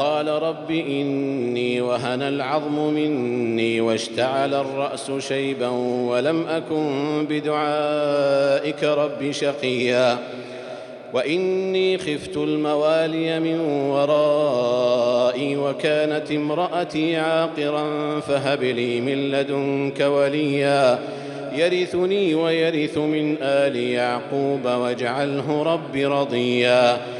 قال رب إني وهن العظم مني واشتعل الرأس شيبا ولم أكن بدعائك رب شقيا. وإني خفت الموالي من ورائي وكانت امرأتي عاقرا فهب لي من لدنك وليا. يرثني ويرث من آل يعقوب واجعله رب رضيا.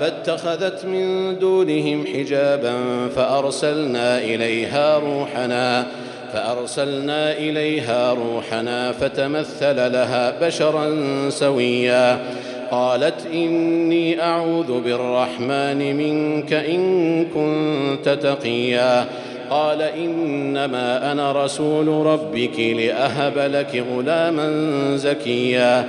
فاتخذت من دونهم حجابا فأرسلنا إليها روحنا فأرسلنا إليها روحنا فتمثل لها بشرا سويا. قالت إني أعوذ بالرحمن منك إن كنت تقيا. قال إنما أنا رسول ربك لأهب لك غلاما زكيا.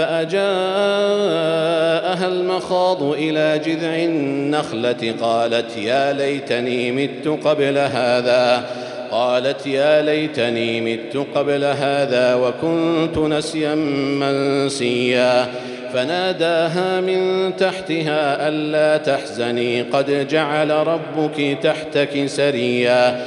فأجاءها المخاض إلى جذع النخلة قالت يا ليتني مت قبل هذا قالت يا ليتني مت قبل هذا وكنت نسيا منسيا. فناداها من تحتها ألا تحزني قد جعل ربك تحتك سريا.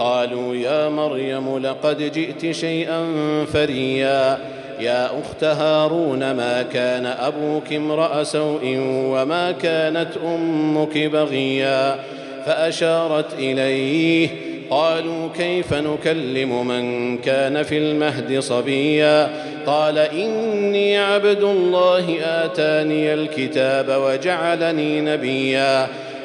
قالوا يا مريم لقد جئت شيئا فريا. يا أخت هارون ما كان أبوك امرأ سوء وما كانت أمك بغيا؟ فأشارت إليه قالوا كيف نكلم من كان في المهد صبيا؟ قال إني عبد الله آتاني الكتاب وجعلني نبيا.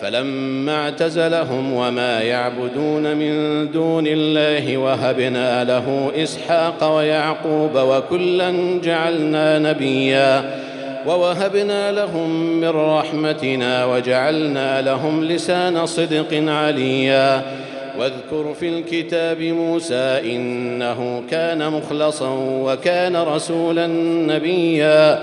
فلما اعتزلهم وما يعبدون من دون الله وهبنا له إسحاق ويعقوب وكلا جعلنا نبيا ووهبنا لهم من رحمتنا وجعلنا لهم لسان صدق عليا واذكر في الكتاب موسى إنه كان مخلصا وكان رسولا نبيا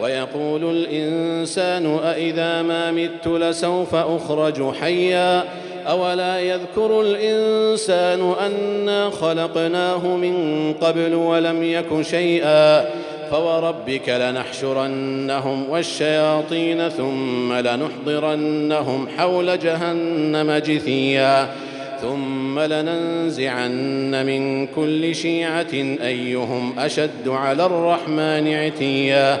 ويقول الإنسان أإذا ما مت لسوف أخرج حيا أولا يذكر الإنسان أنا خلقناه من قبل ولم يك شيئا فوربك لنحشرنهم والشياطين ثم لنحضرنهم حول جهنم جثيا ثم لننزعن من كل شيعة أيهم أشد على الرحمن عتيا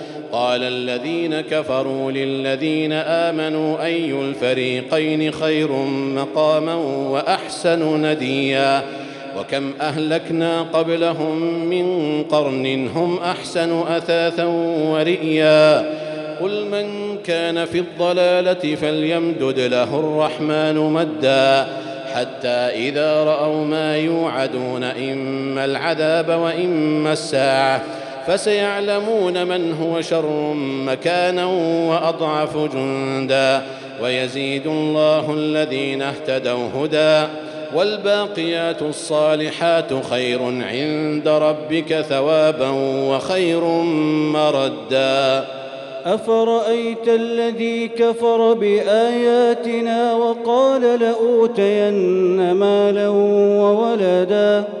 قال الذين كفروا للذين آمنوا أي الفريقين خير مقاما وأحسن نديا وكم أهلكنا قبلهم من قرن هم أحسن أثاثا ورئيا قل من كان في الضلالة فليمدد له الرحمن مدا حتى إذا رأوا ما يوعدون إما العذاب وإما الساعة فسيعلمون من هو شر مكانا وأضعف جندا ويزيد الله الذين اهتدوا هدى والباقيات الصالحات خير عند ربك ثوابا وخير مردا. أفرأيت الذي كفر بآياتنا وقال لأوتين مالا وولدا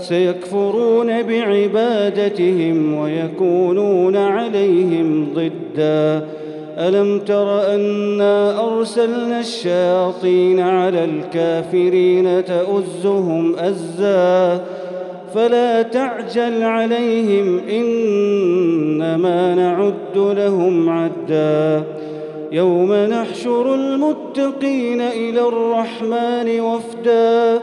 سيكفرون بعبادتهم ويكونون عليهم ضدًا. ألم تر أنا أرسلنا الشياطين على الكافرين تؤزهم أزا؟ فلا تعجل عليهم إنما نعد لهم عدا. يوم نحشر المتقين إلى الرحمن وفدا.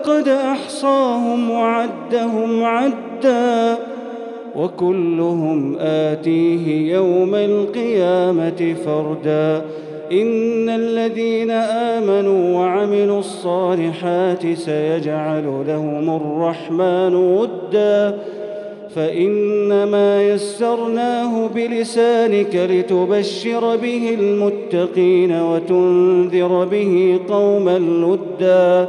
لقد أحصاهم وعدهم عدا وكلهم آتيه يوم القيامة فردا. إن الذين آمنوا وعملوا الصالحات سيجعل لهم الرحمن ودا. فإنما يسرناه بلسانك لتبشر به المتقين وتنذر به قوما لدا.